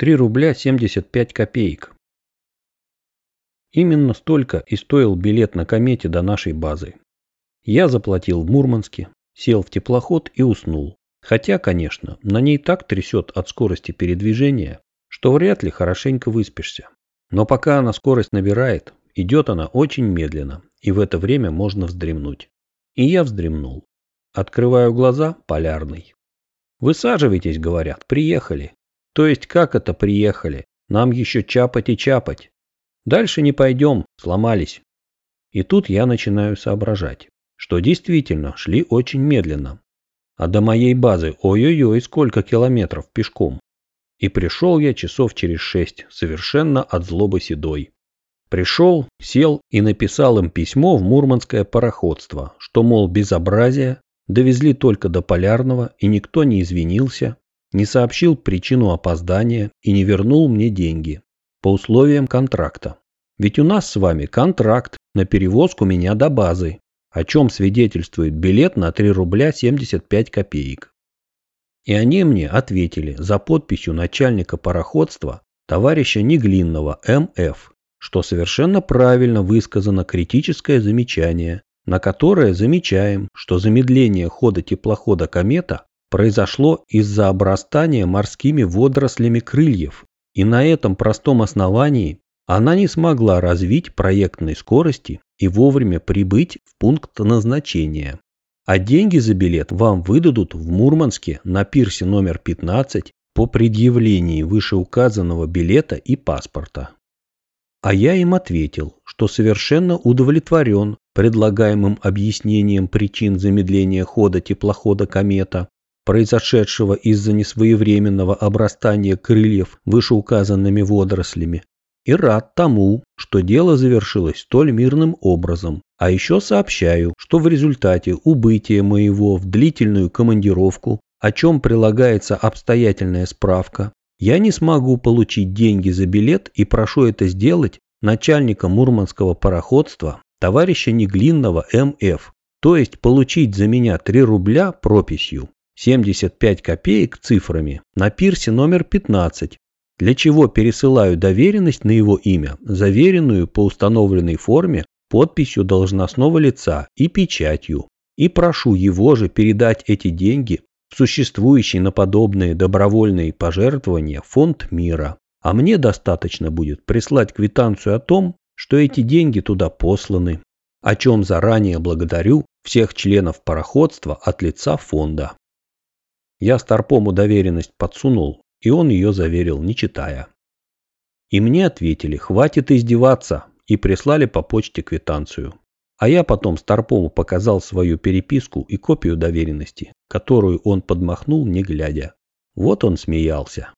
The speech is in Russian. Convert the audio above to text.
3 рубля 75 копеек. Именно столько и стоил билет на комете до нашей базы. Я заплатил в Мурманске, сел в теплоход и уснул. Хотя, конечно, на ней так трясет от скорости передвижения, что вряд ли хорошенько выспишься. Но пока она скорость набирает, идет она очень медленно, и в это время можно вздремнуть. И я вздремнул. Открываю глаза – полярный. Высаживайтесь, говорят, приехали. То есть как это приехали? Нам еще чапать и чапать. Дальше не пойдем, сломались. И тут я начинаю соображать, что действительно шли очень медленно. А до моей базы ой-ой-ой сколько километров пешком. И пришел я часов через шесть, совершенно от злобы седой. Пришел, сел и написал им письмо в мурманское пароходство, что, мол, безобразие, довезли только до Полярного, и никто не извинился, не сообщил причину опоздания и не вернул мне деньги по условиям контракта. Ведь у нас с вами контракт на перевозку меня до базы, о чем свидетельствует билет на 3 рубля 75 копеек. И они мне ответили за подписью начальника пароходства товарища Неглинного М.Ф., что совершенно правильно высказано критическое замечание на которое замечаем, что замедление хода теплохода «Комета» произошло из-за обрастания морскими водорослями крыльев, и на этом простом основании она не смогла развить проектной скорости и вовремя прибыть в пункт назначения. А деньги за билет вам выдадут в Мурманске на пирсе номер 15 по предъявлении вышеуказанного билета и паспорта. А я им ответил, что совершенно удовлетворен предлагаемым объяснением причин замедления хода теплохода «Комета», произошедшего из-за несвоевременного обрастания крыльев вышеуказанными водорослями, и рад тому, что дело завершилось столь мирным образом. А еще сообщаю, что в результате убытия моего в длительную командировку, о чем прилагается обстоятельная справка, я не смогу получить деньги за билет и прошу это сделать начальника мурманского пароходства товарища Неглинного М.Ф., то есть получить за меня 3 рубля прописью 75 копеек цифрами на пирсе номер 15, для чего пересылаю доверенность на его имя, заверенную по установленной форме подписью должностного лица и печатью, и прошу его же передать эти деньги в существующий на подобные добровольные пожертвования фонд мира. А мне достаточно будет прислать квитанцию о том, что эти деньги туда посланы, о чем заранее благодарю всех членов пароходства от лица фонда. Я Старпому доверенность подсунул, и он ее заверил, не читая. И мне ответили, хватит издеваться, и прислали по почте квитанцию. А я потом Старпому показал свою переписку и копию доверенности, которую он подмахнул не глядя. Вот он смеялся.